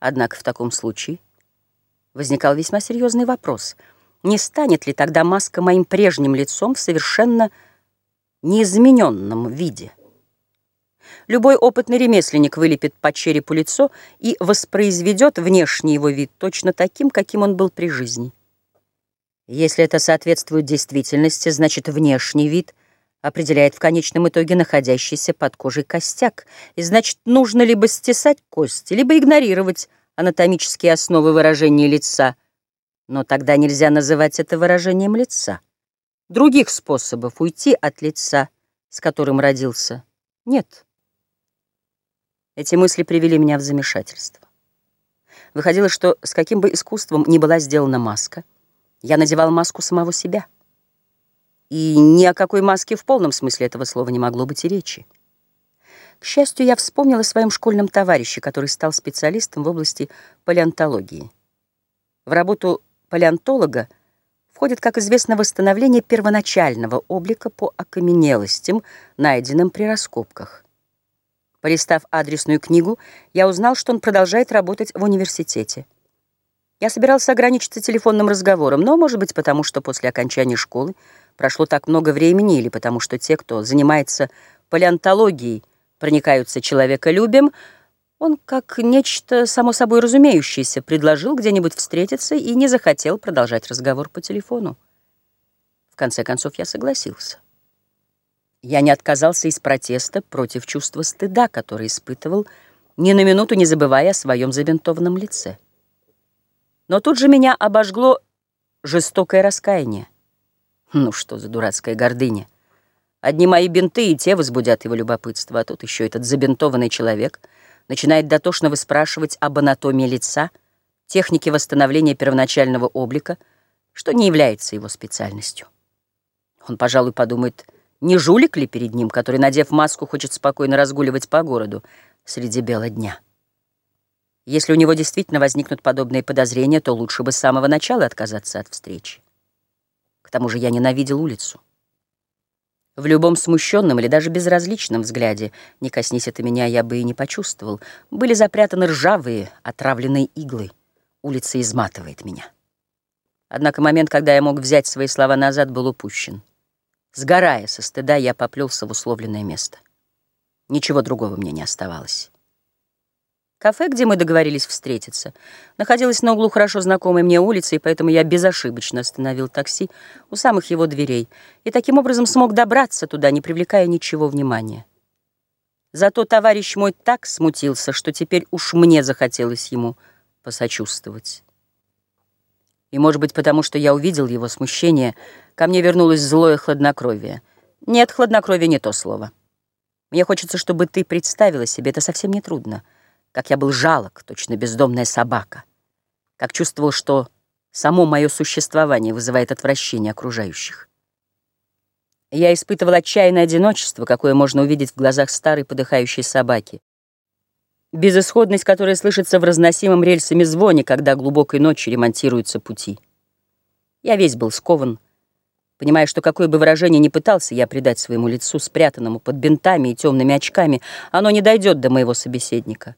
Однако в таком случае возникал весьма серьезный вопрос. Не станет ли тогда маска моим прежним лицом в совершенно неизмененном виде? Любой опытный ремесленник вылепит по черепу лицо и воспроизведет внешний его вид точно таким, каким он был при жизни. Если это соответствует действительности, значит, внешний вид определяет в конечном итоге находящийся под кожей костяк, и значит, нужно либо стесать кости, либо игнорировать анатомические основы выражения лица, но тогда нельзя называть это выражением лица. Других способов уйти от лица, с которым родился, нет. Эти мысли привели меня в замешательство. Выходило, что с каким бы искусством ни была сделана маска, я надевал маску самого себя. И ни о какой маске в полном смысле этого слова не могло быть и речи. К счастью, я вспомнила о своем школьном товарище, который стал специалистом в области палеонтологии. В работу палеонтолога входит, как известно, восстановление первоначального облика по окаменелостям, найденным при раскопках. Полистав адресную книгу, я узнал, что он продолжает работать в университете. Я собирался ограничиться телефонным разговором, но, может быть, потому что после окончания школы прошло так много времени, или потому что те, кто занимается палеонтологией, проникаются человеколюбием, он, как нечто само собой разумеющееся, предложил где-нибудь встретиться и не захотел продолжать разговор по телефону. В конце концов, я согласился. Я не отказался из протеста против чувства стыда, которое испытывал, ни на минуту не забывая о своем забинтованном лице. Но тут же меня обожгло жестокое раскаяние. Ну что за дурацкая гордыня? Одни мои бинты и те возбудят его любопытство, а тут еще этот забинтованный человек начинает дотошно выспрашивать об анатомии лица, технике восстановления первоначального облика, что не является его специальностью. Он, пожалуй, подумает, не жулик ли перед ним, который, надев маску, хочет спокойно разгуливать по городу среди бела дня. Если у него действительно возникнут подобные подозрения, то лучше бы с самого начала отказаться от встречи. К тому же я ненавидел улицу. В любом смущенном или даже безразличном взгляде, не коснись это меня, я бы и не почувствовал, были запрятаны ржавые, отравленные иглы. Улица изматывает меня. Однако момент, когда я мог взять свои слова назад, был упущен. Сгорая со стыда, я поплелся в условленное место. Ничего другого мне не оставалось. Кафе, где мы договорились встретиться, находилось на углу хорошо знакомой мне улицы, и поэтому я безошибочно остановил такси у самых его дверей и таким образом смог добраться туда, не привлекая ничего внимания. Зато товарищ мой так смутился, что теперь уж мне захотелось ему посочувствовать. И, может быть, потому что я увидел его смущение, ко мне вернулось злое хладнокровие. Нет, хладнокровие не то слово. Мне хочется, чтобы ты представила себе, это совсем не трудно — как я был жалок, точно бездомная собака, как чувствовал, что само мое существование вызывает отвращение окружающих. Я испытывал отчаянное одиночество, какое можно увидеть в глазах старой подыхающей собаки. Безысходность, которая слышится в разносимом рельсами звоне, когда глубокой ночью ремонтируются пути. Я весь был скован, понимая, что какое бы выражение ни пытался я придать своему лицу, спрятанному под бинтами и темными очками, оно не дойдет до моего собеседника.